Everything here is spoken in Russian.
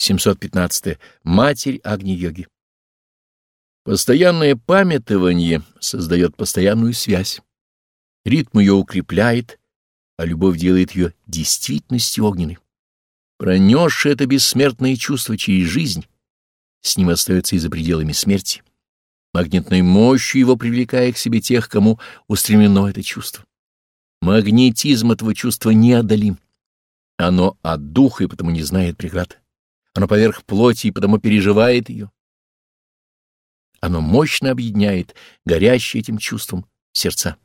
715. Матерь Агни-йоги. Постоянное памятование создает постоянную связь. Ритм ее укрепляет, а любовь делает ее действительностью огненной. Пронесший это бессмертное чувство через жизнь, с ним остается и за пределами смерти, магнитной мощью его привлекая к себе тех, кому устремлено это чувство. Магнетизм этого чувства неодолим. Оно от духа и потому не знает преград. Оно поверх плоти и потому переживает ее. Оно мощно объединяет горящие этим чувством сердца.